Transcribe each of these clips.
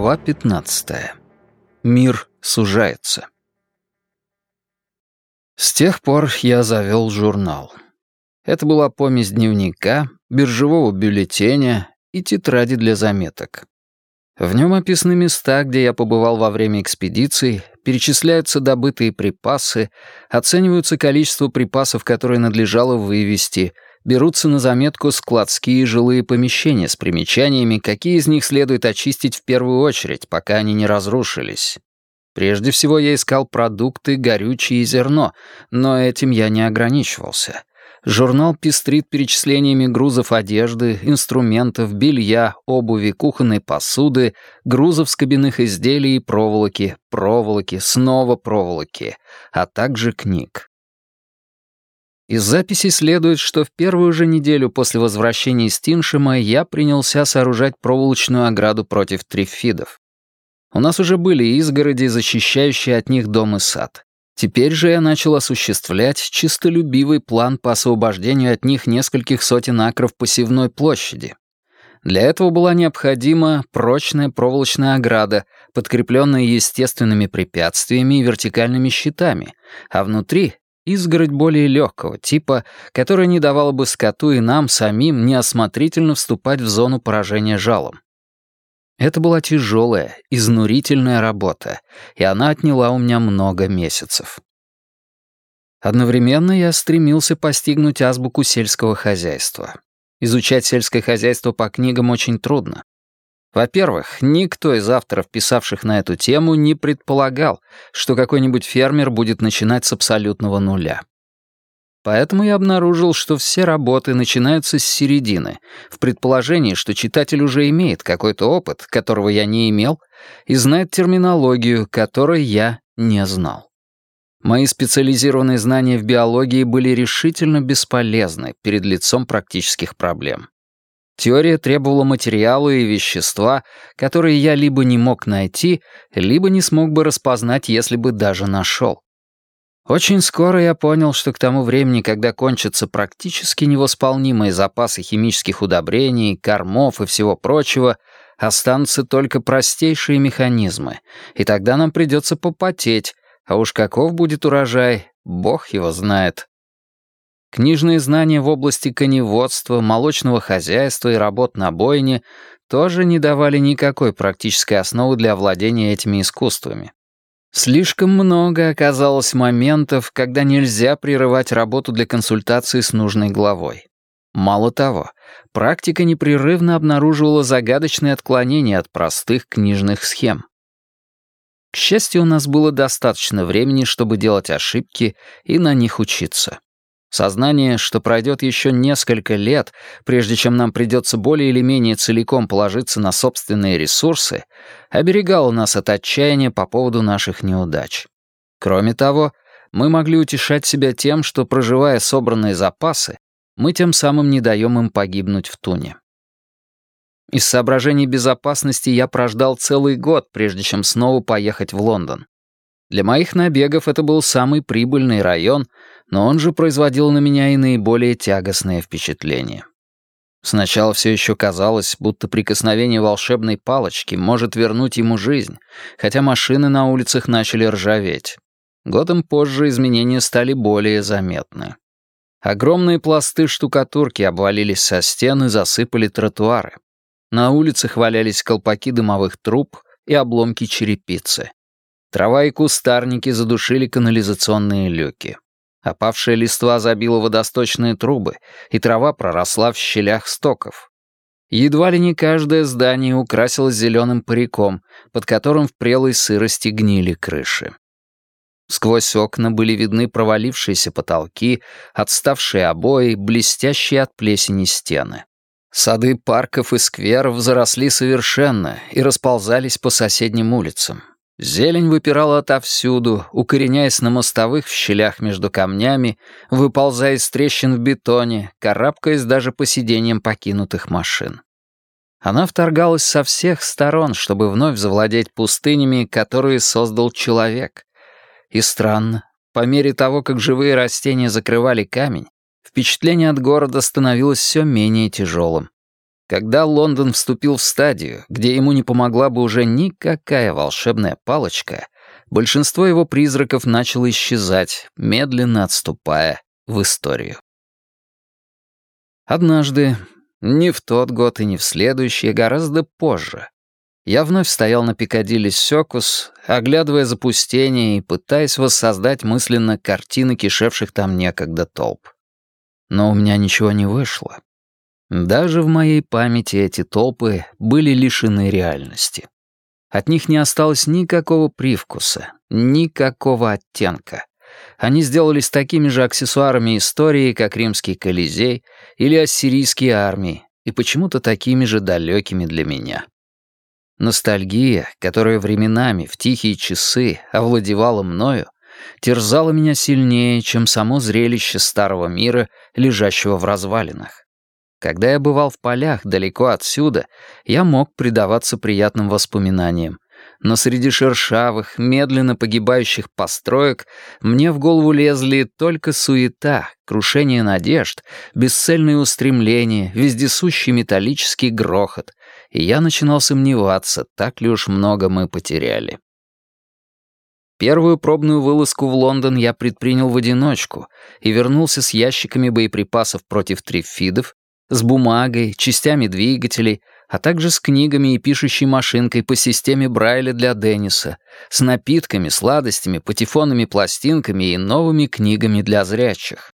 Глава 15. Мир сужается. С тех пор я завел журнал. Это была помесь дневника, биржевого бюллетеня и тетради для заметок. В нем описаны места, где я побывал во время экспедиций, перечисляются добытые припасы, оцениваются количество припасов, которые надлежало вывести — берутся на заметку складские жилые помещения с примечаниями, какие из них следует очистить в первую очередь, пока они не разрушились. Прежде всего я искал продукты, горючее и зерно, но этим я не ограничивался. Журнал пестрит перечислениями грузов одежды, инструментов, белья, обуви, кухонной посуды, грузов с кабинных изделий и проволоки, проволоки, снова проволоки, а также книг. Из записей следует, что в первую же неделю после возвращения из Тиншема я принялся сооружать проволочную ограду против трифидов. У нас уже были изгороди, защищающие от них дом и сад. Теперь же я начал осуществлять чистолюбивый план по освобождению от них нескольких сотен акров посевной площади. Для этого была необходима прочная проволочная ограда, подкрепленная естественными препятствиями и вертикальными щитами, а внутри изгородь более легкого типа, которая не давала бы скоту и нам самим неосмотрительно вступать в зону поражения жалом. Это была тяжелая, изнурительная работа, и она отняла у меня много месяцев. Одновременно я стремился постигнуть азбуку сельского хозяйства. Изучать сельское хозяйство по книгам очень трудно. Во-первых, никто из авторов, писавших на эту тему, не предполагал, что какой-нибудь фермер будет начинать с абсолютного нуля. Поэтому я обнаружил, что все работы начинаются с середины, в предположении, что читатель уже имеет какой-то опыт, которого я не имел, и знает терминологию, которой я не знал. Мои специализированные знания в биологии были решительно бесполезны перед лицом практических проблем. Теория требовала материала и вещества, которые я либо не мог найти, либо не смог бы распознать, если бы даже нашел. Очень скоро я понял, что к тому времени, когда кончатся практически невосполнимые запасы химических удобрений, кормов и всего прочего, останутся только простейшие механизмы, и тогда нам придется попотеть, а уж каков будет урожай, бог его знает. Книжные знания в области коневодства, молочного хозяйства и работ на бойне тоже не давали никакой практической основы для овладения этими искусствами. Слишком много оказалось моментов, когда нельзя прерывать работу для консультации с нужной главой. Мало того, практика непрерывно обнаруживала загадочные отклонения от простых книжных схем. К счастью, у нас было достаточно времени, чтобы делать ошибки и на них учиться. Сознание, что пройдет еще несколько лет, прежде чем нам придется более или менее целиком положиться на собственные ресурсы, оберегало нас от отчаяния по поводу наших неудач. Кроме того, мы могли утешать себя тем, что, проживая собранные запасы, мы тем самым не даем им погибнуть в туне. Из соображений безопасности я прождал целый год, прежде чем снова поехать в Лондон. Для моих набегов это был самый прибыльный район, но он же производил на меня и наиболее тягостное впечатление. Сначала все еще казалось, будто прикосновение волшебной палочки может вернуть ему жизнь, хотя машины на улицах начали ржаветь. Годом позже изменения стали более заметны. Огромные пласты штукатурки обвалились со стен и засыпали тротуары. На улицах валялись колпаки дымовых труб и обломки черепицы. Трава и кустарники задушили канализационные люки. Опавшая листва забила водосточные трубы, и трава проросла в щелях стоков. Едва ли не каждое здание украсилось зеленым париком, под которым в прелой сырости гнили крыши. Сквозь окна были видны провалившиеся потолки, отставшие обои, блестящие от плесени стены. Сады парков и скверов заросли совершенно и расползались по соседним улицам. Зелень выпирала отовсюду, укореняясь на мостовых в щелях между камнями, выползая из трещин в бетоне, карабкаясь даже по сиденьям покинутых машин. Она вторгалась со всех сторон, чтобы вновь завладеть пустынями, которые создал человек. И странно, по мере того, как живые растения закрывали камень, впечатление от города становилось все менее тяжелым. Когда Лондон вступил в стадию, где ему не помогла бы уже никакая волшебная палочка, большинство его призраков начало исчезать, медленно отступая в историю. Однажды, не в тот год и не в следующий, а гораздо позже, я вновь стоял на Пикадилли Сёкус, оглядывая запустение и пытаясь воссоздать мысленно картины кишевших там некогда толп. Но у меня ничего не вышло. Даже в моей памяти эти толпы были лишены реальности. От них не осталось никакого привкуса, никакого оттенка. Они сделались такими же аксессуарами истории, как римский Колизей или ассирийские армии, и почему-то такими же далекими для меня. Ностальгия, которая временами в тихие часы овладевала мною, терзала меня сильнее, чем само зрелище старого мира, лежащего в развалинах. Когда я бывал в полях далеко отсюда, я мог предаваться приятным воспоминаниям, но среди шершавых, медленно погибающих построек мне в голову лезли только суета, крушение надежд, бесцельные устремления, вездесущий металлический грохот, и я начинал сомневаться, так ли уж много мы потеряли. Первую пробную вылазку в Лондон я предпринял в одиночку и вернулся с ящиками боеприпасов против трифидов, с бумагой, частями двигателей, а также с книгами и пишущей машинкой по системе Брайля для Денниса, с напитками, сладостями, патефонными пластинками и новыми книгами для зрячих.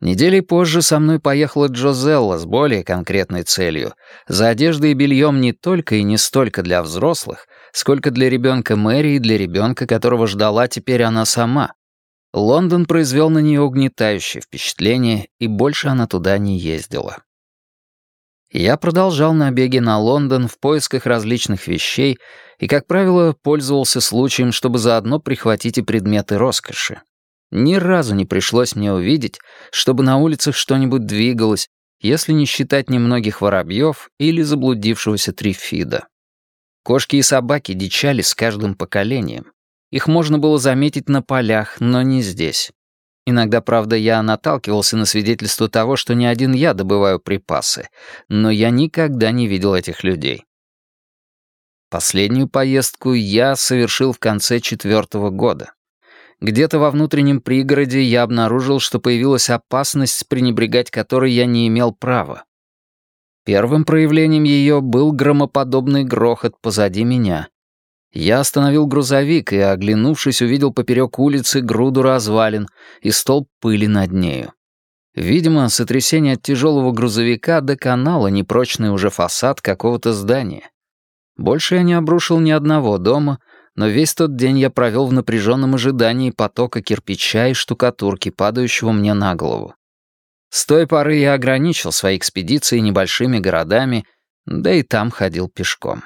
Неделей позже со мной поехала Джозелла с более конкретной целью. За одеждой и бельем не только и не столько для взрослых, сколько для ребенка Мэри и для ребенка, которого ждала теперь она сама. Лондон произвел на нее угнетающее впечатление, и больше она туда не ездила. Я продолжал набеги на Лондон в поисках различных вещей и, как правило, пользовался случаем, чтобы заодно прихватить и предметы роскоши. Ни разу не пришлось мне увидеть, чтобы на улицах что-нибудь двигалось, если не считать немногих воробьев или заблудившегося трифида. Кошки и собаки дичали с каждым поколением. Их можно было заметить на полях, но не здесь. Иногда, правда, я наталкивался на свидетельство того, что не один я добываю припасы, но я никогда не видел этих людей. Последнюю поездку я совершил в конце четвертого года. Где-то во внутреннем пригороде я обнаружил, что появилась опасность, пренебрегать которой я не имел права. Первым проявлением ее был громоподобный грохот позади меня. Я остановил грузовик и, оглянувшись, увидел поперек улицы груду развалин и столб пыли над нею. Видимо, сотрясение от тяжелого грузовика доконало непрочный уже фасад какого-то здания. Больше я не обрушил ни одного дома, но весь тот день я провел в напряженном ожидании потока кирпича и штукатурки, падающего мне на голову. С той поры я ограничил свои экспедиции небольшими городами, да и там ходил пешком.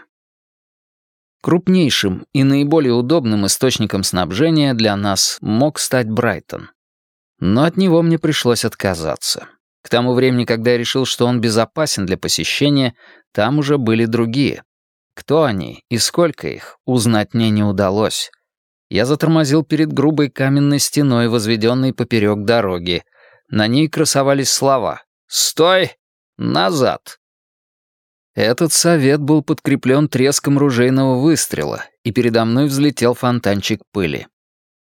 Крупнейшим и наиболее удобным источником снабжения для нас мог стать Брайтон. Но от него мне пришлось отказаться. К тому времени, когда я решил, что он безопасен для посещения, там уже были другие. Кто они и сколько их, узнать мне не удалось. Я затормозил перед грубой каменной стеной, возведенной поперек дороги. На ней красовались слова «Стой! Назад!». Этот совет был подкреплен треском ружейного выстрела, и передо мной взлетел фонтанчик пыли.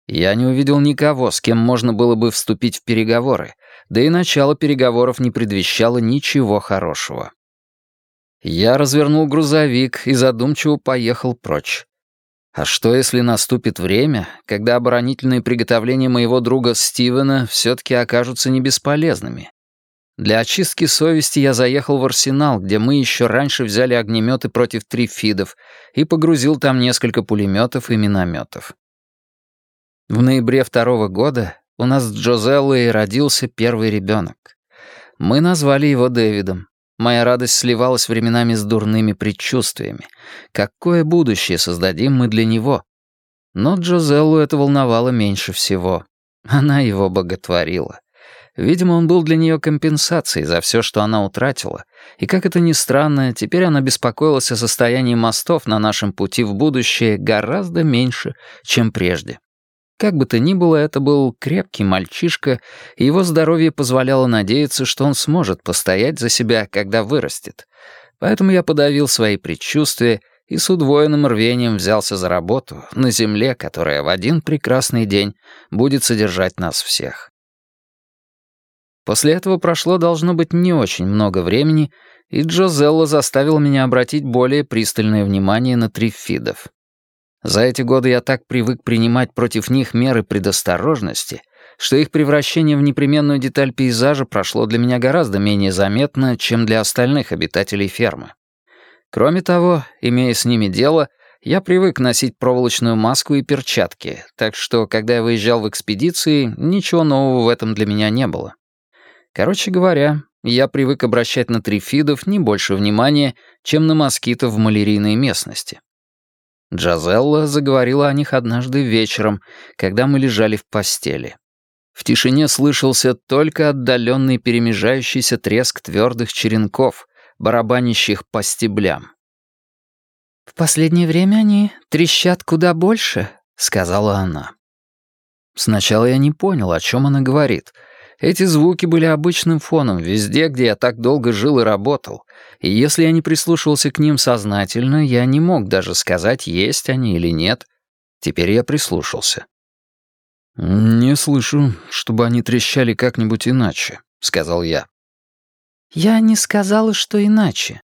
Я не увидел никого, с кем можно было бы вступить в переговоры, да и начало переговоров не предвещало ничего хорошего. Я развернул грузовик и задумчиво поехал прочь. А что, если наступит время, когда оборонительные приготовления моего друга Стивена все-таки окажутся не бесполезными? Для очистки совести я заехал в арсенал, где мы еще раньше взяли огнеметы против трифидов и погрузил там несколько пулеметов и минометов. В ноябре второго года у нас с Джозеллой родился первый ребенок. Мы назвали его Дэвидом. Моя радость сливалась временами с дурными предчувствиями. Какое будущее создадим мы для него? Но Джозеллу это волновало меньше всего. Она его боготворила. Видимо, он был для нее компенсацией за все, что она утратила. И, как это ни странно, теперь она беспокоилась о состоянии мостов на нашем пути в будущее гораздо меньше, чем прежде. Как бы то ни было, это был крепкий мальчишка, и его здоровье позволяло надеяться, что он сможет постоять за себя, когда вырастет. Поэтому я подавил свои предчувствия и с удвоенным рвением взялся за работу на земле, которая в один прекрасный день будет содержать нас всех. После этого прошло, должно быть, не очень много времени, и Джозелла заставила меня обратить более пристальное внимание на трифидов. За эти годы я так привык принимать против них меры предосторожности, что их превращение в непременную деталь пейзажа прошло для меня гораздо менее заметно, чем для остальных обитателей фермы. Кроме того, имея с ними дело, я привык носить проволочную маску и перчатки, так что, когда я выезжал в экспедиции, ничего нового в этом для меня не было. Короче говоря, я привык обращать на трифидов не больше внимания, чем на москитов в малярийной местности. Джазелла заговорила о них однажды вечером, когда мы лежали в постели. В тишине слышался только отдаленный перемежающийся треск твердых черенков, барабанящих по стеблям. «В последнее время они трещат куда больше», — сказала она. Сначала я не понял, о чем она говорит — эти звуки были обычным фоном везде, где я так долго жил и работал, и если я не прислушивался к ним сознательно, я не мог даже сказать, есть они или нет. Теперь я прислушался. «Не слышу, чтобы они трещали как-нибудь иначе», — сказал я. «Я не сказала, что иначе.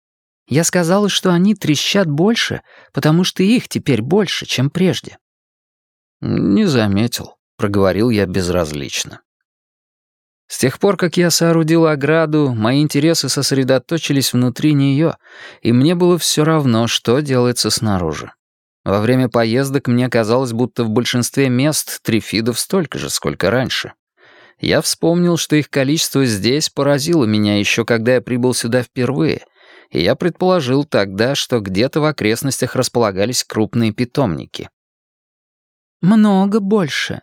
Я сказала, что они трещат больше, потому что их теперь больше, чем прежде». «Не заметил», — проговорил я безразлично. С тех пор, как я соорудил ограду, мои интересы сосредоточились внутри нее, и мне было все равно, что делается снаружи. Во время поездок мне казалось, будто в большинстве мест трифидов столько же, сколько раньше. Я вспомнил, что их количество здесь поразило меня еще когда я прибыл сюда впервые, и я предположил тогда, что где-то в окрестностях располагались крупные питомники. «Много больше.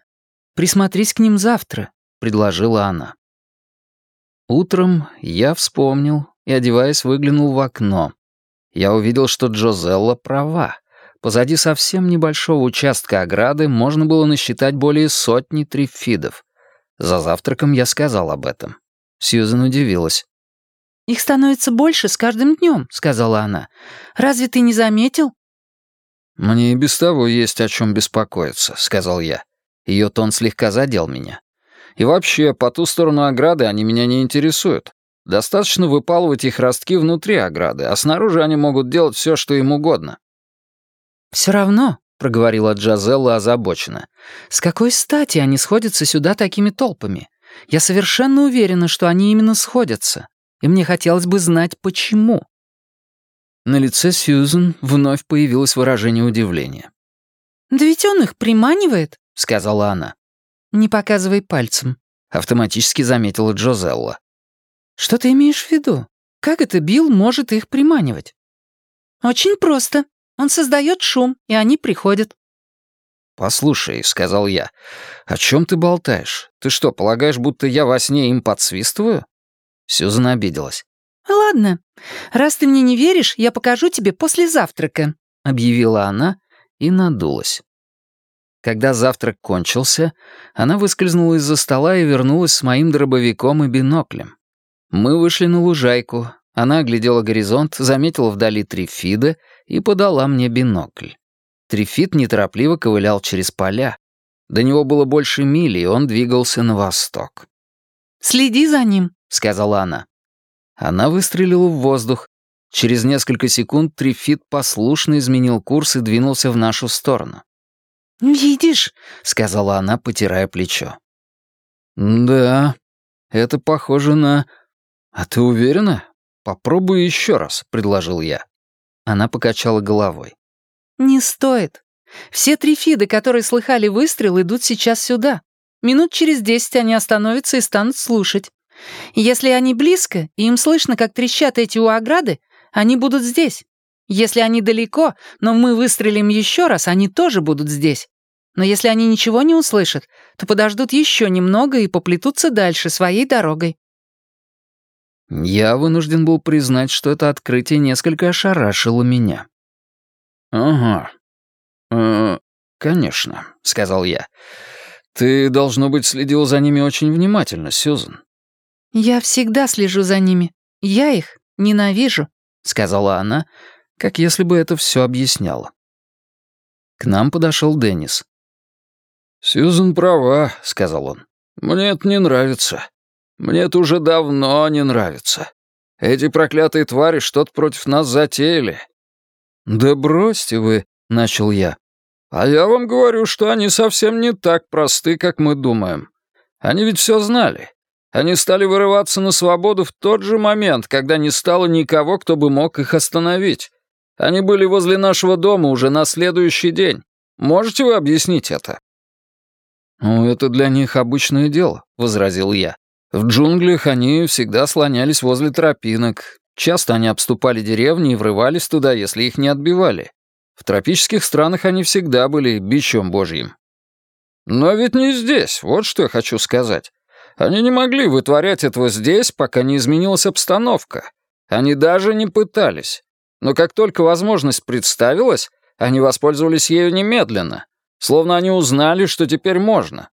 Присмотрись к ним завтра. — предложила она. Утром я вспомнил и, одеваясь, выглянул в окно. Я увидел, что Джозелла права. Позади совсем небольшого участка ограды можно было насчитать более сотни трифидов. За завтраком я сказал об этом. Сьюзен удивилась. «Их становится больше с каждым днем», — сказала она. «Разве ты не заметил?» «Мне и без того есть о чем беспокоиться», — сказал я. Ее тон слегка задел меня. И вообще, по ту сторону ограды они меня не интересуют. Достаточно выпалывать их ростки внутри ограды, а снаружи они могут делать все, что им угодно». «Все равно», — проговорила Джазелла озабоченно, «с какой стати они сходятся сюда такими толпами? Я совершенно уверена, что они именно сходятся, и мне хотелось бы знать, почему». На лице Сьюзен вновь появилось выражение удивления. «Да ведь он их приманивает», — сказала она. «Не показывай пальцем», — автоматически заметила Джозелла. «Что ты имеешь в виду? Как это Билл может их приманивать?» «Очень просто. Он создает шум, и они приходят». «Послушай», — сказал я, — «о чем ты болтаешь? Ты что, полагаешь, будто я во сне им подсвистываю?» Сюзан обиделась. «Ладно, раз ты мне не веришь, я покажу тебе после завтрака», — объявила она и надулась. Когда завтрак кончился, она выскользнула из-за стола и вернулась с моим дробовиком и биноклем. Мы вышли на лужайку. Она оглядела горизонт, заметила вдали трифида и подала мне бинокль. Трифид неторопливо ковылял через поля. До него было больше мили, и он двигался на восток. «Следи за ним», — сказала она. Она выстрелила в воздух. Через несколько секунд Трифид послушно изменил курс и двинулся в нашу сторону. «Видишь», — сказала она, потирая плечо. «Да, это похоже на... А ты уверена? Попробуй еще раз», — предложил я. Она покачала головой. «Не стоит. Все три фиды, которые слыхали выстрел, идут сейчас сюда. Минут через десять они остановятся и станут слушать. Если они близко, и им слышно, как трещат эти у ограды, они будут здесь. Если они далеко, но мы выстрелим еще раз, они тоже будут здесь. Но если они ничего не услышат, то подождут еще немного и поплетутся дальше своей дорогой. Я вынужден был признать, что это открытие несколько ошарашило меня. «Ага. Э, конечно», — сказал я. Ты, должно быть, следил за ними очень внимательно, Сьюзен. «Я всегда слежу за ними. Я их ненавижу», — сказала она, как если бы это все объясняло. К нам подошел Деннис. «Сьюзен права», — сказал он. «Мне это не нравится. Мне это уже давно не нравится. Эти проклятые твари что-то против нас затеяли». «Да бросьте вы», — начал я. «А я вам говорю, что они совсем не так просты, как мы думаем. Они ведь все знали. Они стали вырываться на свободу в тот же момент, когда не стало никого, кто бы мог их остановить. Они были возле нашего дома уже на следующий день. Можете вы объяснить это?» «Ну, это для них обычное дело», — возразил я. «В джунглях они всегда слонялись возле тропинок. Часто они обступали деревни и врывались туда, если их не отбивали. В тропических странах они всегда были бичом божьим». «Но ведь не здесь, вот что я хочу сказать. Они не могли вытворять этого здесь, пока не изменилась обстановка. Они даже не пытались. Но как только возможность представилась, они воспользовались ею немедленно. Словно они узнали, что теперь можно.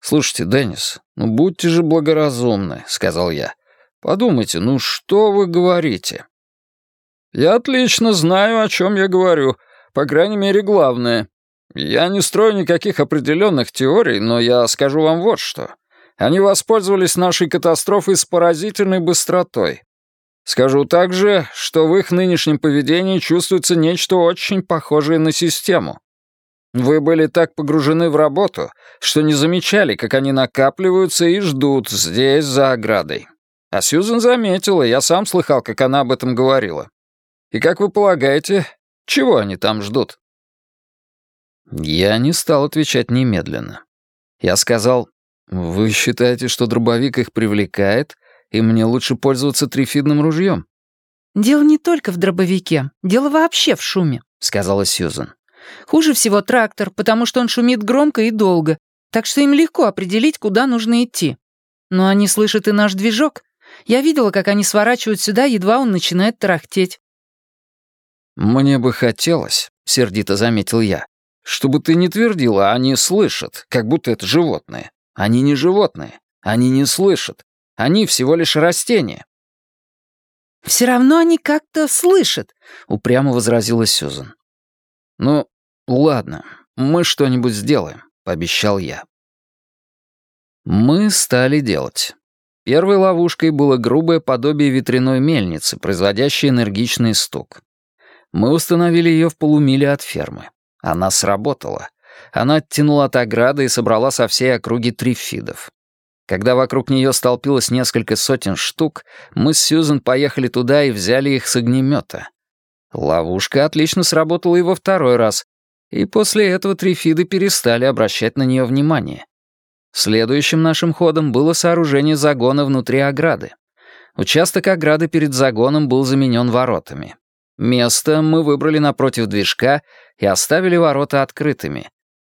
«Слушайте, Деннис, ну будьте же благоразумны», — сказал я. «Подумайте, ну что вы говорите?» «Я отлично знаю, о чем я говорю. По крайней мере, главное. Я не строю никаких определенных теорий, но я скажу вам вот что. Они воспользовались нашей катастрофой с поразительной быстротой. Скажу также, что в их нынешнем поведении чувствуется нечто очень похожее на систему. Вы были так погружены в работу, что не замечали, как они накапливаются и ждут здесь, за оградой. А Сьюзен заметила, я сам слыхал, как она об этом говорила. И как вы полагаете, чего они там ждут?» Я не стал отвечать немедленно. Я сказал, «Вы считаете, что дробовик их привлекает, и мне лучше пользоваться трифидным ружьем?» «Дело не только в дробовике, дело вообще в шуме», — сказала Сьюзен. Хуже всего трактор, потому что он шумит громко и долго, так что им легко определить, куда нужно идти. Но они слышат и наш движок. Я видела, как они сворачивают сюда, едва он начинает тарахтеть. «Мне бы хотелось», — сердито заметил я, «чтобы ты не твердила, они слышат, как будто это животные. Они не животные, они не слышат. Они всего лишь растения». «Все равно они как-то слышат», — упрямо возразила Сюзан. «Ну, «Ладно, мы что-нибудь сделаем», — пообещал я. Мы стали делать. Первой ловушкой было грубое подобие ветряной мельницы, производящей энергичный стук. Мы установили ее в полумиле от фермы. Она сработала. Она оттянула от ограды и собрала со всей округи трифидов. Когда вокруг нее столпилось несколько сотен штук, мы с Сьюзен поехали туда и взяли их с огнемета. Ловушка отлично сработала и во второй раз, и после этого трифиды перестали обращать на нее внимание. Следующим нашим ходом было сооружение загона внутри ограды. Участок ограды перед загоном был заменен воротами. Место мы выбрали напротив движка и оставили ворота открытыми.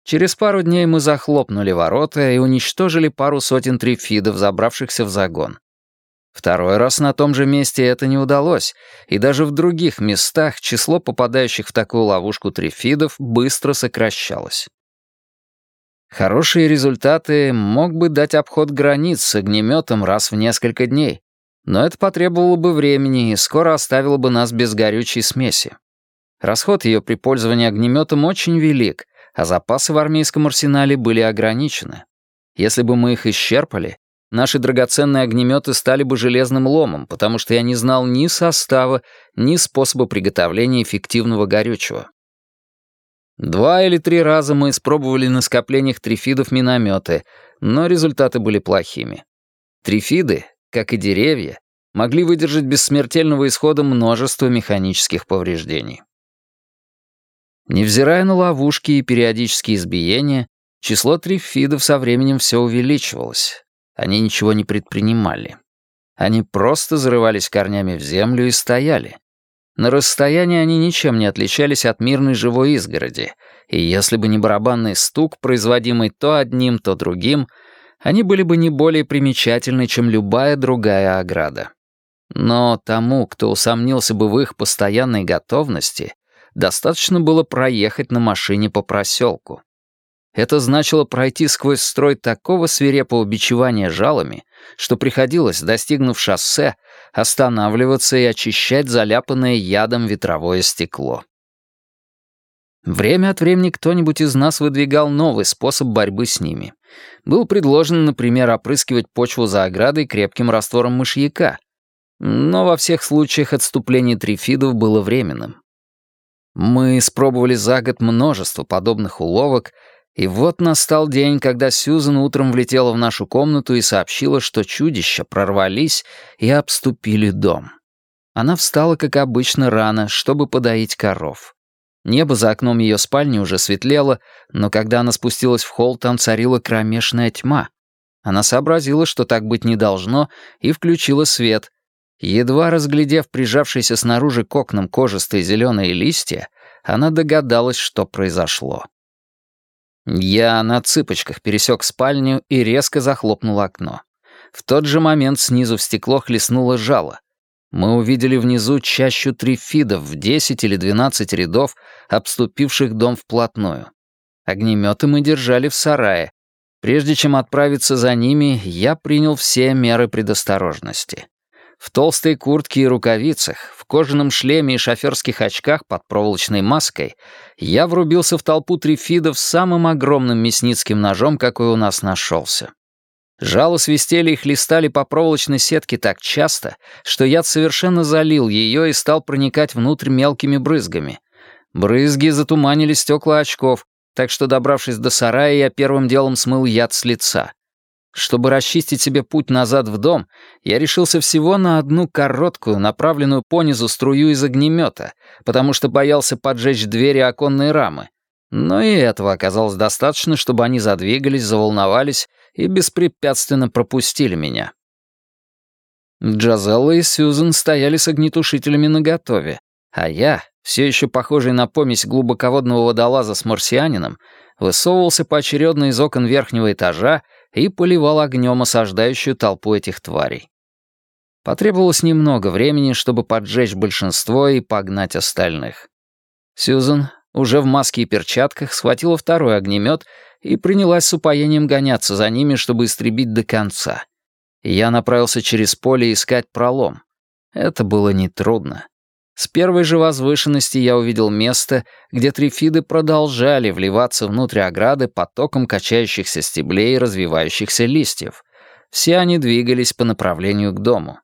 Через пару дней мы захлопнули ворота и уничтожили пару сотен трифидов, забравшихся в загон. Второй раз на том же месте это не удалось, и даже в других местах число попадающих в такую ловушку трифидов быстро сокращалось. Хорошие результаты мог бы дать обход границ с огнеметом раз в несколько дней, но это потребовало бы времени и скоро оставило бы нас без горючей смеси. Расход ее при пользовании огнеметом очень велик, а запасы в армейском арсенале были ограничены. Если бы мы их исчерпали, наши драгоценные огнеметы стали бы железным ломом, потому что я не знал ни состава, ни способа приготовления эффективного горючего. Два или три раза мы испробовали на скоплениях трифидов минометы, но результаты были плохими. Трифиды, как и деревья, могли выдержать без смертельного исхода множество механических повреждений. Невзирая на ловушки и периодические избиения, число трифидов со временем все увеличивалось, они ничего не предпринимали. Они просто зарывались корнями в землю и стояли. На расстоянии они ничем не отличались от мирной живой изгороди, и если бы не барабанный стук, производимый то одним, то другим, они были бы не более примечательны, чем любая другая ограда. Но тому, кто усомнился бы в их постоянной готовности, достаточно было проехать на машине по проселку. Это значило пройти сквозь строй такого свирепого бичевания жалами, что приходилось, достигнув шоссе, останавливаться и очищать заляпанное ядом ветровое стекло. Время от времени кто-нибудь из нас выдвигал новый способ борьбы с ними. Был предложен, например, опрыскивать почву за оградой крепким раствором мышьяка. Но во всех случаях отступление трифидов было временным. Мы испробовали за год множество подобных уловок, и вот настал день, когда Сьюзен утром влетела в нашу комнату и сообщила, что чудища прорвались и обступили дом. Она встала, как обычно, рано, чтобы подоить коров. Небо за окном ее спальни уже светлело, но когда она спустилась в холл, там царила кромешная тьма. Она сообразила, что так быть не должно, и включила свет. Едва разглядев прижавшиеся снаружи к окнам кожистые зеленые листья, она догадалась, что произошло. Я на цыпочках пересек спальню и резко захлопнул окно. В тот же момент снизу в стекло хлестнуло жало. Мы увидели внизу чащу трифидов в 10 или 12 рядов, обступивших дом вплотную. Огнеметы мы держали в сарае. Прежде чем отправиться за ними, я принял все меры предосторожности. В толстой куртке и рукавицах, в кожаном шлеме и шоферских очках под проволочной маской я врубился в толпу трифидов самым огромным мясницким ножом, какой у нас нашелся. Жало свистели и хлестали по проволочной сетке так часто, что яд совершенно залил ее и стал проникать внутрь мелкими брызгами. Брызги затуманили стекла очков, так что, добравшись до сарая, я первым делом смыл яд с лица. Чтобы расчистить себе путь назад в дом, я решился всего на одну короткую, направленную понизу струю из огнемета, потому что боялся поджечь двери оконные рамы. Но и этого оказалось достаточно, чтобы они задвигались, заволновались и беспрепятственно пропустили меня. Джазелла и Сьюзен стояли с огнетушителями наготове, а я, все еще похожий на помесь глубоководного водолаза с марсианином, высовывался поочередно из окон верхнего этажа и поливал огнем осаждающую толпу этих тварей. Потребовалось немного времени, чтобы поджечь большинство и погнать остальных. Сьюзен, уже в маске и перчатках, схватила второй огнемет и принялась с упоением гоняться за ними, чтобы истребить до конца. я направился через поле искать пролом. Это было нетрудно. С первой же возвышенности я увидел место, где трифиды продолжали вливаться внутрь ограды потоком качающихся стеблей и развивающихся листьев. Все они двигались по направлению к дому.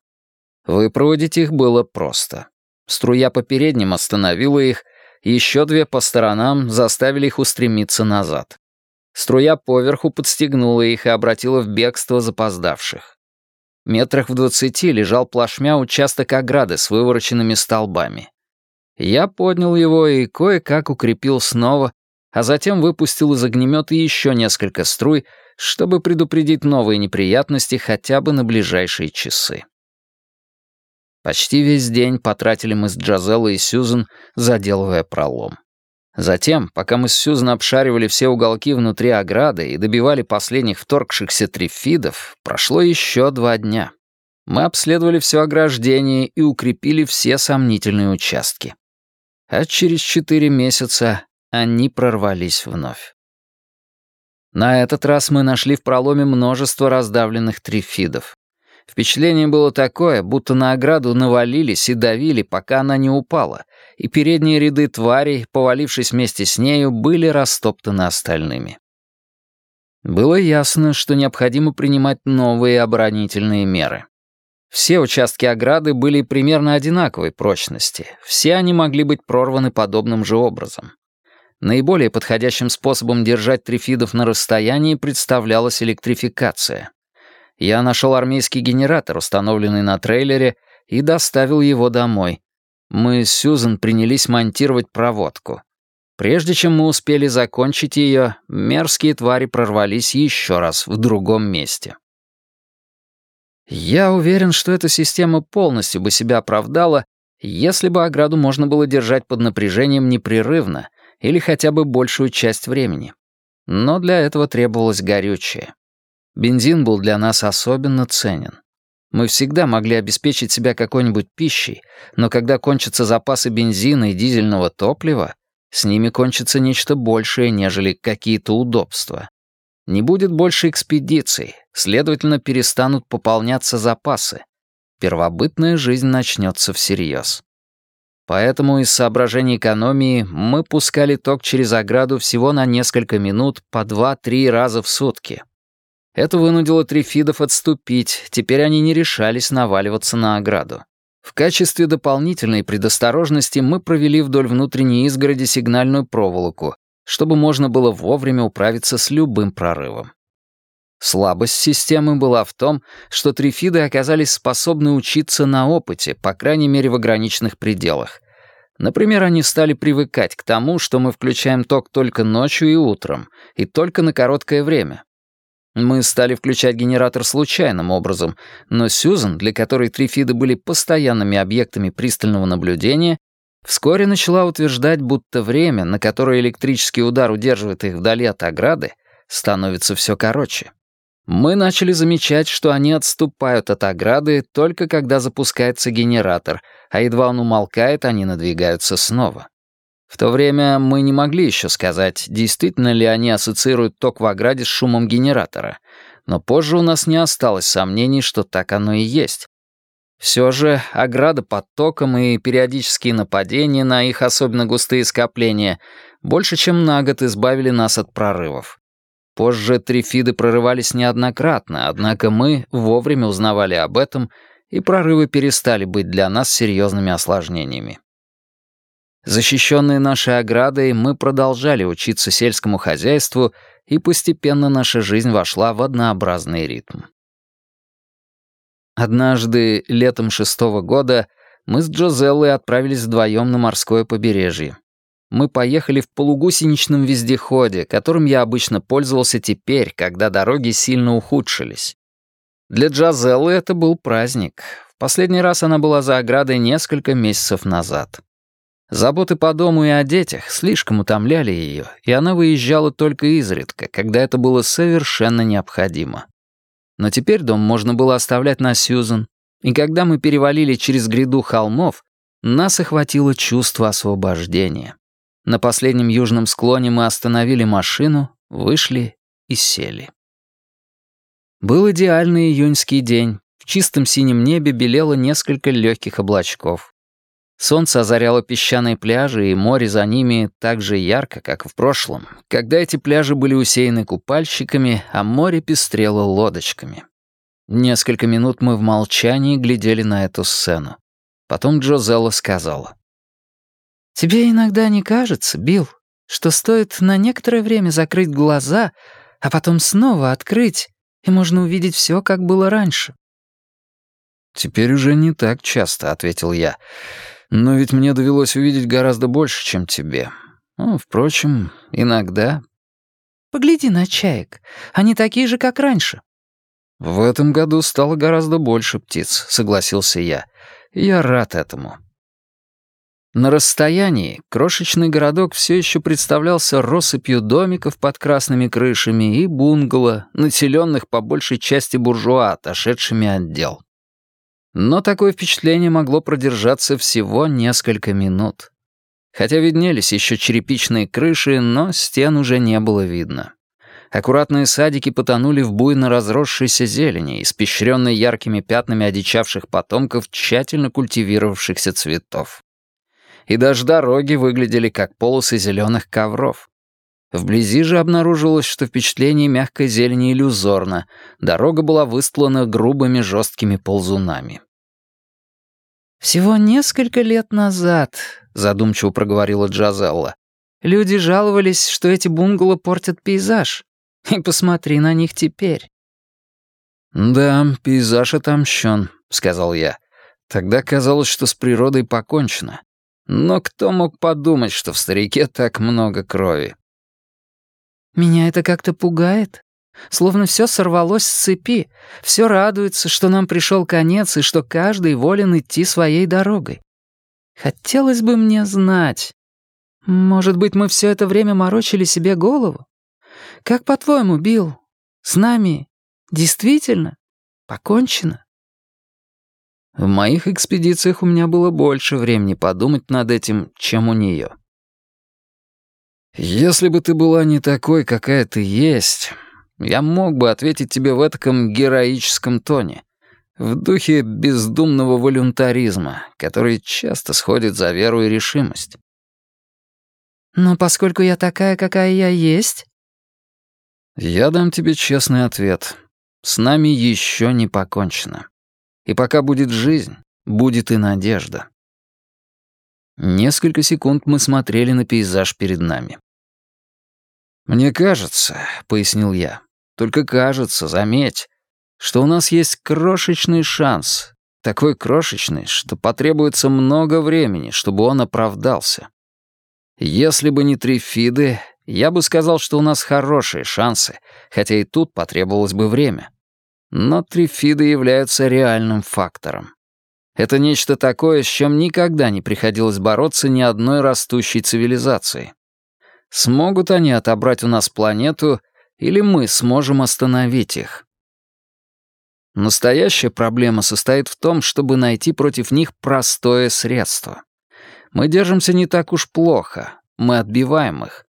Выпроводить их было просто. Струя по передним остановила их, еще две по сторонам заставили их устремиться назад. Струя поверху подстегнула их и обратила в бегство запоздавших. Метрах в двадцати лежал плашмя участок ограды с вывороченными столбами. Я поднял его и кое-как укрепил снова, а затем выпустил из огнемета еще несколько струй, чтобы предупредить новые неприятности хотя бы на ближайшие часы. Почти весь день потратили мы с Джазеллой и Сьюзен, заделывая пролом. Затем, пока мы с Сьюзан обшаривали все уголки внутри ограды и добивали последних вторгшихся трифидов, прошло еще два дня. Мы обследовали все ограждение и укрепили все сомнительные участки. А через четыре месяца они прорвались вновь. На этот раз мы нашли в проломе множество раздавленных трифидов. Впечатление было такое, будто на ограду навалились и давили, пока она не упала, и передние ряды тварей, повалившись вместе с нею, были растоптаны остальными. Было ясно, что необходимо принимать новые оборонительные меры. Все участки ограды были примерно одинаковой прочности, все они могли быть прорваны подобным же образом. Наиболее подходящим способом держать трифидов на расстоянии представлялась электрификация. Я нашел армейский генератор, установленный на трейлере, и доставил его домой, мы с Сьюзен принялись монтировать проводку. Прежде чем мы успели закончить ее, мерзкие твари прорвались еще раз в другом месте. Я уверен, что эта система полностью бы себя оправдала, если бы ограду можно было держать под напряжением непрерывно или хотя бы большую часть времени. Но для этого требовалось горючее. Бензин был для нас особенно ценен. Мы всегда могли обеспечить себя какой-нибудь пищей, но когда кончатся запасы бензина и дизельного топлива, С ними кончится нечто большее, нежели какие-то удобства. Не будет больше экспедиций, следовательно, перестанут пополняться запасы. Первобытная жизнь начнется всерьез. Поэтому из соображений экономии мы пускали ток через ограду всего на несколько минут по два-три раза в сутки. Это вынудило трифидов отступить, теперь они не решались наваливаться на ограду. В качестве дополнительной предосторожности мы провели вдоль внутренней изгороди сигнальную проволоку, чтобы можно было вовремя управиться с любым прорывом. Слабость системы была в том, что трифиды оказались способны учиться на опыте, по крайней мере в ограниченных пределах. Например, они стали привыкать к тому, что мы включаем ток только ночью и утром, и только на короткое время. Мы стали включать генератор случайным образом, но Сьюзан, для которой трифиды были постоянными объектами пристального наблюдения, вскоре начала утверждать, будто время, на которое электрический удар удерживает их вдали от ограды, становится все короче. Мы начали замечать, что они отступают от ограды только когда запускается генератор, а едва он умолкает, они надвигаются снова. В то время мы не могли еще сказать, действительно ли они ассоциируют ток в ограде с шумом генератора, но позже у нас не осталось сомнений, что так оно и есть. Все же ограда под током и периодические нападения на их особенно густые скопления больше чем на год избавили нас от прорывов. Позже трифиды прорывались неоднократно, однако мы вовремя узнавали об этом, и прорывы перестали быть для нас серьезными осложнениями. Защищенные нашей оградой, мы продолжали учиться сельскому хозяйству, и постепенно наша жизнь вошла в однообразный ритм. Однажды, летом шестого года, мы с Джозеллой отправились вдвоем на морское побережье мы поехали в полугусеничном вездеходе, которым я обычно пользовался теперь, когда дороги сильно ухудшились. Для Джазеллы это был праздник. В последний раз она была за оградой несколько месяцев назад. Заботы по дому и о детях слишком утомляли ее, и она выезжала только изредка, когда это было совершенно необходимо. Но теперь дом можно было оставлять на Сьюзен, и когда мы перевалили через гряду холмов, нас охватило чувство освобождения. На последнем южном склоне мы остановили машину, вышли и сели. Был идеальный июньский день. В чистом синем небе белело несколько легких облачков. Солнце озаряло песчаные пляжи и море за ними так же ярко, как в прошлом, когда эти пляжи были усеяны купальщиками, а море пестрело лодочками. Несколько минут мы в молчании глядели на эту сцену. Потом Джозелла сказала. Тебе иногда не кажется, Билл, что стоит на некоторое время закрыть глаза, а потом снова открыть, и можно увидеть все, как было раньше?» «Теперь уже не так часто», — ответил я. «Но ведь мне довелось увидеть гораздо больше, чем тебе. Ну, впрочем, иногда...» «Погляди на чаек. Они такие же, как раньше». «В этом году стало гораздо больше птиц», — согласился я. «Я рад этому. На расстоянии крошечный городок все еще представлялся россыпью домиков под красными крышами и бунгало, населенных по большей части буржуа, отошедшими от дел. Но такое впечатление могло продержаться всего несколько минут. Хотя виднелись еще черепичные крыши, но стен уже не было видно. Аккуратные садики потонули в буйно разросшейся зелени, испещренной яркими пятнами одичавших потомков тщательно культивировавшихся цветов и даже дороги выглядели как полосы зеленых ковров. Вблизи же обнаружилось, что впечатление мягкой зелени иллюзорно, дорога была выстлана грубыми жесткими ползунами. «Всего несколько лет назад», — задумчиво проговорила Джазелла, «люди жаловались, что эти бунгало портят пейзаж. И посмотри на них теперь». «Да, пейзаж отомщен», — сказал я. Тогда казалось, что с природой покончено. Но кто мог подумать, что в старике так много крови? «Меня это как-то пугает. Словно все сорвалось с цепи. Все радуется, что нам пришел конец и что каждый волен идти своей дорогой. Хотелось бы мне знать. Может быть, мы все это время морочили себе голову? Как по-твоему, Билл, с нами действительно покончено?» В моих экспедициях у меня было больше времени подумать над этим, чем у нее. «Если бы ты была не такой, какая ты есть, я мог бы ответить тебе в этом героическом тоне, в духе бездумного волюнтаризма, который часто сходит за веру и решимость. Но поскольку я такая, какая я есть... Я дам тебе честный ответ. С нами еще не покончено. И пока будет жизнь, будет и надежда. Несколько секунд мы смотрели на пейзаж перед нами. «Мне кажется», — пояснил я, — «только кажется, заметь, что у нас есть крошечный шанс, такой крошечный, что потребуется много времени, чтобы он оправдался. Если бы не трифиды, я бы сказал, что у нас хорошие шансы, хотя и тут потребовалось бы время. Но трифиды являются реальным фактором. Это нечто такое, с чем никогда не приходилось бороться ни одной растущей цивилизации. Смогут они отобрать у нас планету, или мы сможем остановить их? Настоящая проблема состоит в том, чтобы найти против них простое средство. Мы держимся не так уж плохо, мы отбиваем их.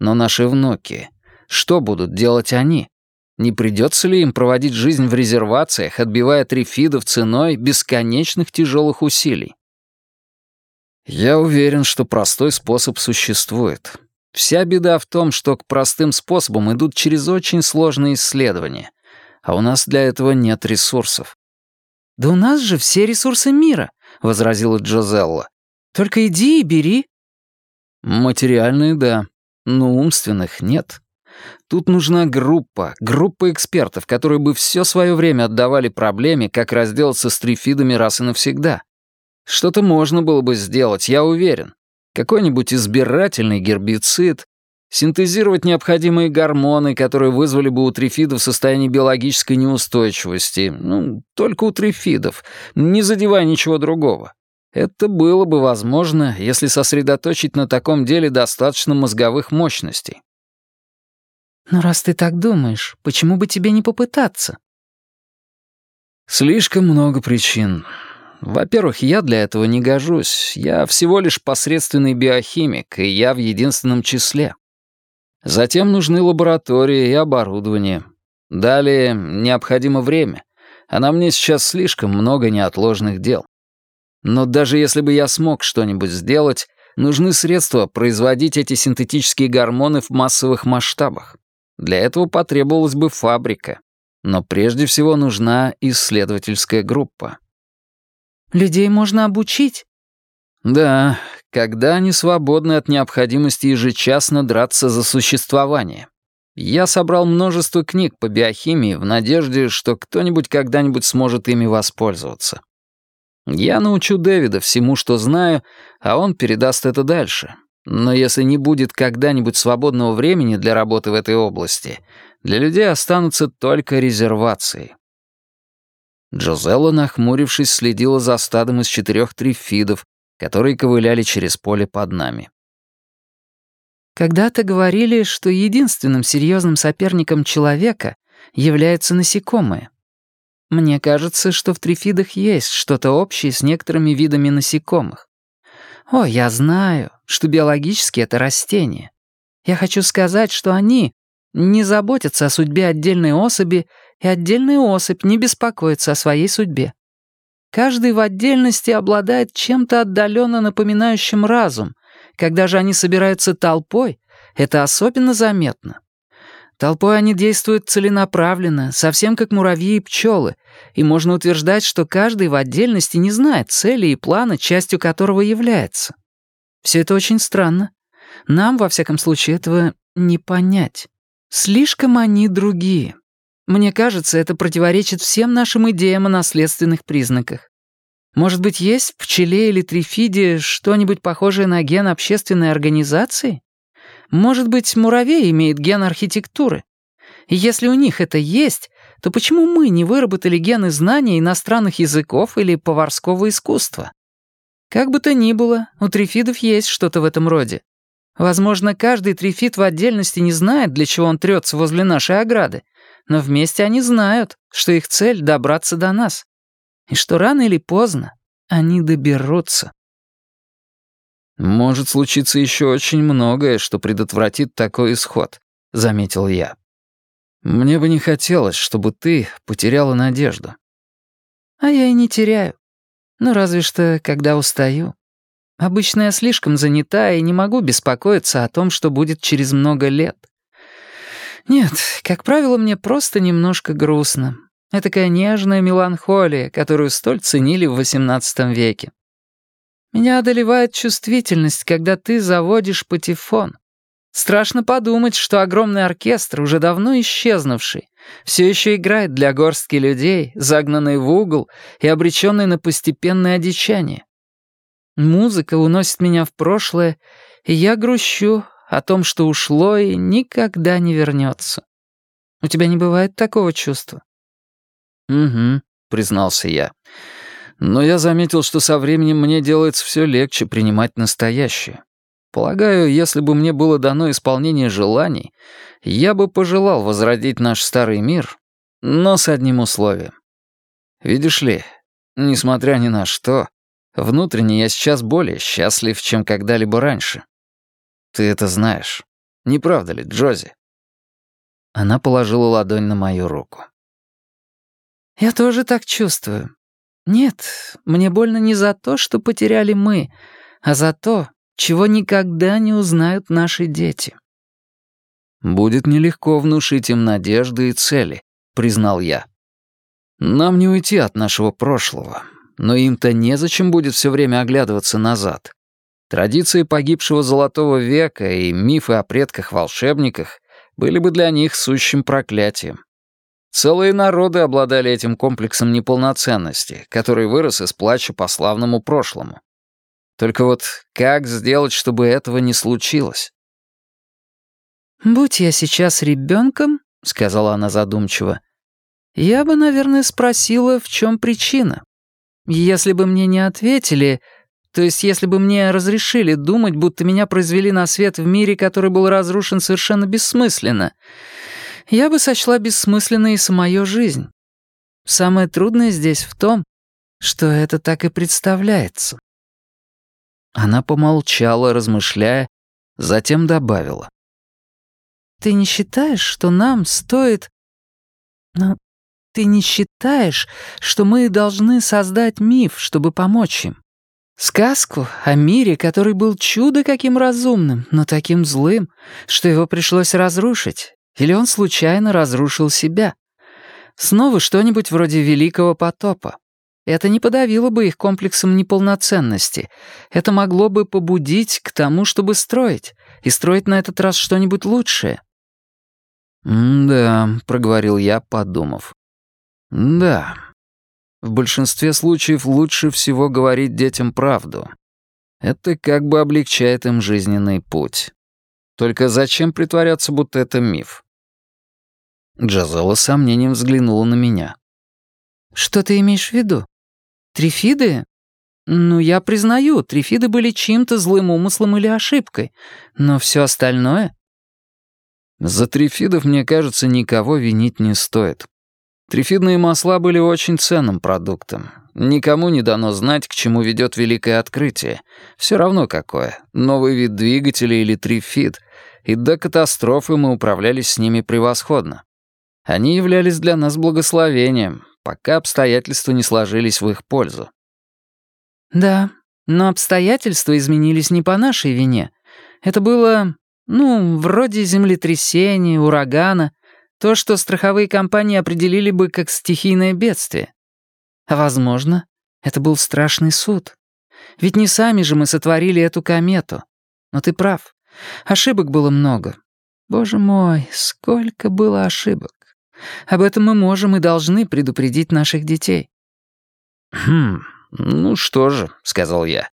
Но наши внуки, что будут делать они? Не придется ли им проводить жизнь в резервациях, отбивая трифидов ценой бесконечных тяжелых усилий? Я уверен, что простой способ существует. Вся беда в том, что к простым способам идут через очень сложные исследования, а у нас для этого нет ресурсов. «Да у нас же все ресурсы мира», — возразила Джозелла. Только иди и бери». «Материальные — да, но умственных — нет. Тут нужна группа, группа экспертов, которые бы все свое время отдавали проблеме, как разделаться с трифидами раз и навсегда. Что-то можно было бы сделать, я уверен. Какой-нибудь избирательный гербицид, синтезировать необходимые гормоны, которые вызвали бы у трифидов состояние биологической неустойчивости. Ну, только у трифидов, не задевая ничего другого. Это было бы возможно, если сосредоточить на таком деле достаточно мозговых мощностей. Но раз ты так думаешь, почему бы тебе не попытаться? Слишком много причин. Во-первых, я для этого не гожусь. Я всего лишь посредственный биохимик, и я в единственном числе. Затем нужны лаборатории и оборудование. Далее необходимо время, а на мне сейчас слишком много неотложных дел. Но даже если бы я смог что-нибудь сделать, нужны средства производить эти синтетические гормоны в массовых масштабах. Для этого потребовалась бы фабрика. Но прежде всего нужна исследовательская группа. Людей можно обучить? Да, когда они свободны от необходимости ежечасно драться за существование. Я собрал множество книг по биохимии в надежде, что кто-нибудь когда-нибудь сможет ими воспользоваться. Я научу Дэвида всему, что знаю, а он передаст это дальше. Но если не будет когда-нибудь свободного времени для работы в этой области, для людей останутся только резервации. Джозелла, нахмурившись, следила за стадом из четырех трифидов, которые ковыляли через поле под нами. «Когда-то говорили, что единственным серьезным соперником человека являются насекомые. Мне кажется, что в трифидах есть что-то общее с некоторыми видами насекомых. О, я знаю, что биологически это растения. Я хочу сказать, что они не заботятся о судьбе отдельной особи, и отдельная особь не беспокоится о своей судьбе. Каждый в отдельности обладает чем-то отдаленно напоминающим разум. Когда же они собираются толпой, это особенно заметно. Толпой они действуют целенаправленно, совсем как муравьи и пчелы, и можно утверждать, что каждый в отдельности не знает цели и плана, частью которого является. Все это очень странно. Нам, во всяком случае, этого не понять. Слишком они другие. Мне кажется, это противоречит всем нашим идеям о наследственных признаках. Может быть, есть в пчеле или трифиде что-нибудь похожее на ген общественной организации? Может быть, муравей имеет ген архитектуры? Если у них это есть, то почему мы не выработали гены знания иностранных языков или поварского искусства? Как бы то ни было, у трифидов есть что-то в этом роде. Возможно, каждый трифид в отдельности не знает, для чего он трется возле нашей ограды, но вместе они знают, что их цель — добраться до нас. И что рано или поздно они доберутся. «Может случиться еще очень многое, что предотвратит такой исход», — заметил я. «Мне бы не хотелось, чтобы ты потеряла надежду». «А я и не теряю. Ну, разве что, когда устаю. Обычно я слишком занята и не могу беспокоиться о том, что будет через много лет. Нет, как правило, мне просто немножко грустно. Это такая нежная меланхолия, которую столь ценили в XVIII веке. Меня одолевает чувствительность, когда ты заводишь патефон. Страшно подумать, что огромный оркестр, уже давно исчезнувший, все еще играет для горстки людей, загнанный в угол и обреченный на постепенное одичание. Музыка уносит меня в прошлое, и я грущу о том, что ушло и никогда не вернется. У тебя не бывает такого чувства? «Угу», — признался я. «Но я заметил, что со временем мне делается все легче принимать настоящее. Полагаю, если бы мне было дано исполнение желаний, я бы пожелал возродить наш старый мир, но с одним условием. Видишь ли, несмотря ни на что, внутренне я сейчас более счастлив, чем когда-либо раньше. Ты это знаешь. Не правда ли, Джози?» Она положила ладонь на мою руку. «Я тоже так чувствую. Нет, мне больно не за то, что потеряли мы, а за то, чего никогда не узнают наши дети». «Будет нелегко внушить им надежды и цели», — признал я. «Нам не уйти от нашего прошлого, но им-то незачем будет все время оглядываться назад. Традиции погибшего Золотого века и мифы о предках-волшебниках были бы для них сущим проклятием. Целые народы обладали этим комплексом неполноценности, который вырос из плача по славному прошлому. Только вот как сделать, чтобы этого не случилось? «Будь я сейчас ребенком, сказала она задумчиво, «я бы, наверное, спросила, в чем причина. Если бы мне не ответили, то есть если бы мне разрешили думать, будто меня произвели на свет в мире, который был разрушен совершенно бессмысленно, я бы сочла бессмысленной и самую жизнь. Самое трудное здесь в том, что это так и представляется. Она помолчала, размышляя, затем добавила. «Ты не считаешь, что нам стоит... Ну, ты не считаешь, что мы должны создать миф, чтобы помочь им? Сказку о мире, который был чудо каким разумным, но таким злым, что его пришлось разрушить, или он случайно разрушил себя? Снова что-нибудь вроде Великого потопа. Это не подавило бы их комплексом неполноценности. Это могло бы побудить к тому, чтобы строить, и строить на этот раз что-нибудь лучшее. «Да», — проговорил я, подумав. «Да. В большинстве случаев лучше всего говорить детям правду. Это как бы облегчает им жизненный путь. Только зачем притворяться, будто это миф? Джазела с сомнением взглянула на меня. «Что ты имеешь в виду? Трифиды? Ну, я признаю, трифиды были чьим-то злым умыслом или ошибкой, но все остальное...» «За трифидов, мне кажется, никого винить не стоит. Трифидные масла были очень ценным продуктом. Никому не дано знать, к чему ведет великое открытие. Все равно какое. Новый вид двигателя или трифид. И до катастрофы мы управлялись с ними превосходно. Они являлись для нас благословением, пока обстоятельства не сложились в их пользу. Да, но обстоятельства изменились не по нашей вине. Это было, ну, вроде землетрясения, урагана, то, что страховые компании определили бы как стихийное бедствие. А возможно, это был страшный суд. Ведь не сами же мы сотворили эту комету. Но ты прав. Ошибок было много. Боже мой, сколько было ошибок. Об этом мы можем и должны предупредить наших детей. «Хм, ну что же», — сказал я.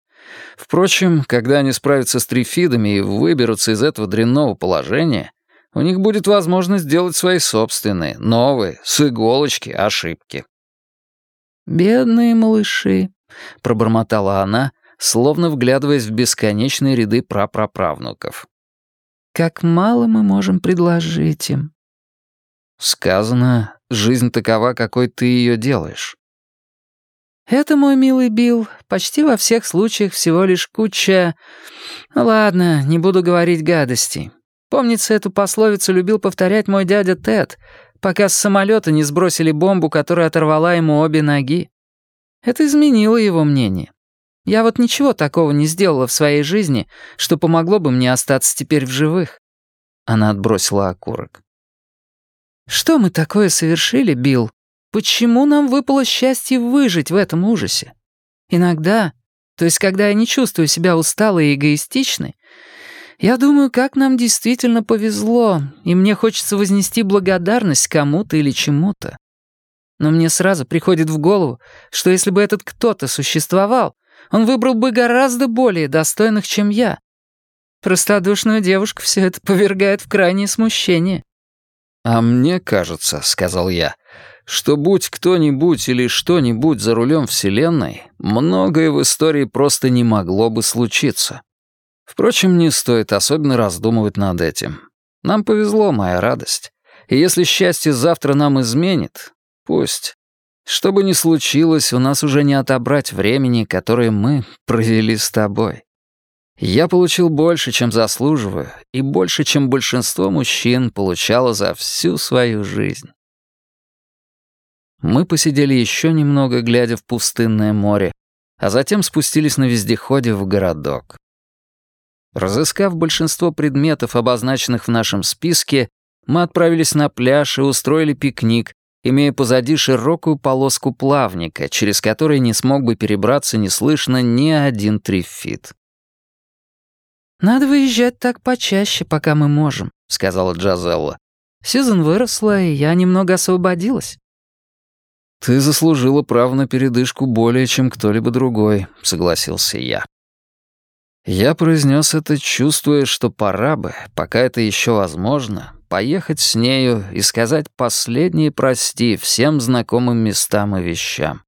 «Впрочем, когда они справятся с трифидами и выберутся из этого дрянного положения, у них будет возможность сделать свои собственные, новые, с иголочки, ошибки». «Бедные малыши», — пробормотала она, словно вглядываясь в бесконечные ряды прапраправнуков. «Как мало мы можем предложить им». Сказано, жизнь такова, какой ты ее делаешь. Это, мой милый Билл, почти во всех случаях всего лишь куча... Ладно, не буду говорить гадостей. Помнится, эту пословицу любил повторять мой дядя Тед, пока с самолета не сбросили бомбу, которая оторвала ему обе ноги. Это изменило его мнение. Я вот ничего такого не сделала в своей жизни, что помогло бы мне остаться теперь в живых. Она отбросила окурок. Что мы такое совершили, Билл? Почему нам выпало счастье выжить в этом ужасе? Иногда, то есть когда я не чувствую себя усталой и эгоистичной, я думаю, как нам действительно повезло, и мне хочется вознести благодарность кому-то или чему-то. Но мне сразу приходит в голову, что если бы этот кто-то существовал, он выбрал бы гораздо более достойных, чем я. Простодушную девушку все это повергает в крайнее смущение. «А мне кажется», — сказал я, — «что будь кто-нибудь или что-нибудь за рулем Вселенной, многое в истории просто не могло бы случиться. Впрочем, не стоит особенно раздумывать над этим. Нам повезло, моя радость. И если счастье завтра нам изменит, пусть. Что бы ни случилось, у нас уже не отобрать времени, которое мы провели с тобой. Я получил больше, чем заслуживаю, и больше, чем большинство мужчин получало за всю свою жизнь. Мы посидели еще немного, глядя в пустынное море, а затем спустились на вездеходе в городок. Разыскав большинство предметов, обозначенных в нашем списке, мы отправились на пляж и устроили пикник, имея позади широкую полоску плавника, через который не смог бы перебраться неслышно ни один трифит. «Надо выезжать так почаще, пока мы можем», — сказала Джазелла. «Сьюзен выросла, и я немного освободилась». «Ты заслужила право на передышку более, чем кто-либо другой», — согласился я. Я произнес это, чувствуя, что пора бы, пока это еще возможно, поехать с нею и сказать последние прости всем знакомым местам и вещам.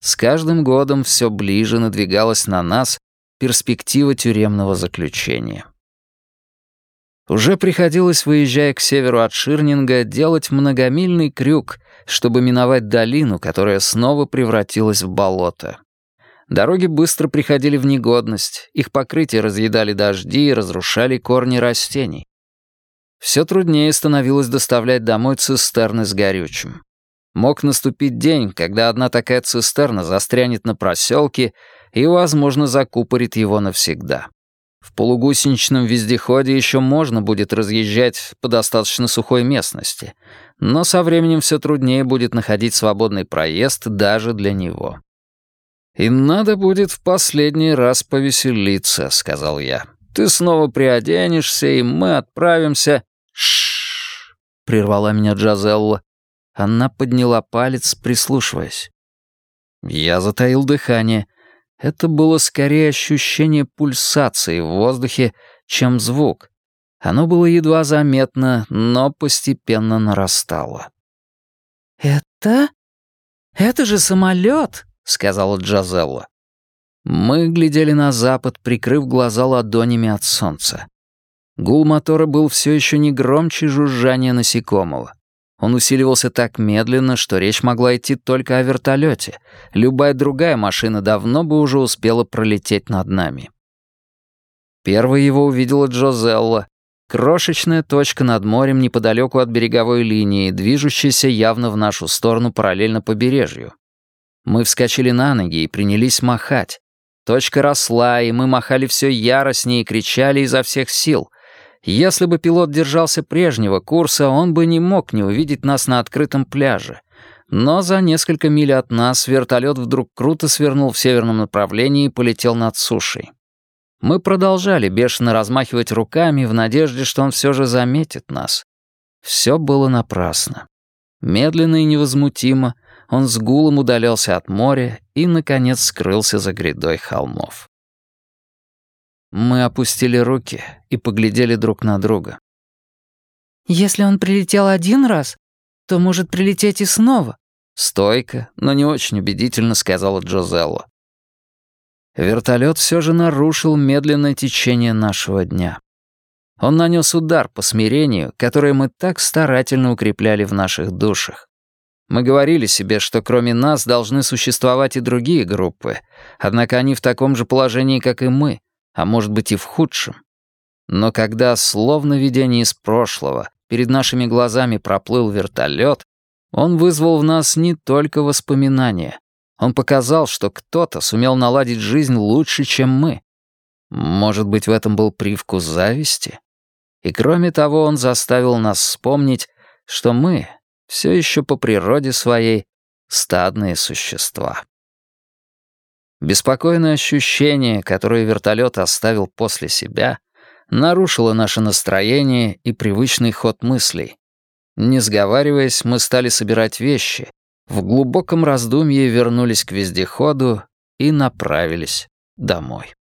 С каждым годом все ближе надвигалась на нас перспектива тюремного заключения. Уже приходилось, выезжая к северу от Ширнинга, делать многомильный крюк, чтобы миновать долину, которая снова превратилась в болото. Дороги быстро приходили в негодность, их покрытия разъедали дожди и разрушали корни растений. Все труднее становилось доставлять домой цистерны с горючим. Мог наступить день, когда одна такая цистерна застрянет на проселке и, возможно, закупорит его навсегда. В полугусеничном вездеходе еще можно будет разъезжать по достаточно сухой местности, но со временем все труднее будет находить свободный проезд даже для него. «И надо будет в последний раз повеселиться», — сказал я. «Ты снова приоденешься, и мы отправимся...» «Шшш!» — прервала меня Джазелла. Она подняла палец, прислушиваясь. Я затаил дыхание. Это было скорее ощущение пульсации в воздухе, чем звук. Оно было едва заметно, но постепенно нарастало. «Это? Это же самолет!» Сказала Джазелла. Мы глядели на запад, прикрыв глаза ладонями от солнца. Гул мотора был все еще не громче жужжания насекомого. Он усиливался так медленно, что речь могла идти только о вертолете. Любая другая машина давно бы уже успела пролететь над нами. Первой его увидела Джозелла. Крошечная точка над морем неподалеку от береговой линии, движущаяся явно в нашу сторону параллельно побережью. Мы вскочили на ноги и принялись махать. Точка росла, и мы махали все яростнее и кричали изо всех сил. Если бы пилот держался прежнего курса, он бы не мог не увидеть нас на открытом пляже. Но за несколько миль от нас вертолет вдруг круто свернул в северном направлении и полетел над сушей. Мы продолжали бешено размахивать руками в надежде, что он все же заметит нас. Все было напрасно. Медленно и невозмутимо — он с гулом удалялся от моря и, наконец, скрылся за грядой холмов. Мы опустили руки и поглядели друг на друга. «Если он прилетел один раз, то может прилететь и снова», Стойко, но не очень убедительно сказала Джозелла. Вертолет все же нарушил медленное течение нашего дня. Он нанес удар по смирению, которое мы так старательно укрепляли в наших душах. Мы говорили себе, что кроме нас должны существовать и другие группы, однако они в таком же положении, как и мы, а может быть и в худшем. Но когда, словно видение из прошлого, перед нашими глазами проплыл вертолет, он вызвал в нас не только воспоминания. Он показал, что кто-то сумел наладить жизнь лучше, чем мы. Может быть, в этом был привкус зависти? И кроме того, он заставил нас вспомнить, что мы все еще по природе своей стадные существа. Беспокойное ощущение, которое вертолет оставил после себя, нарушило наше настроение и привычный ход мыслей. Не сговариваясь, мы стали собирать вещи, в глубоком раздумье вернулись к вездеходу и направились домой.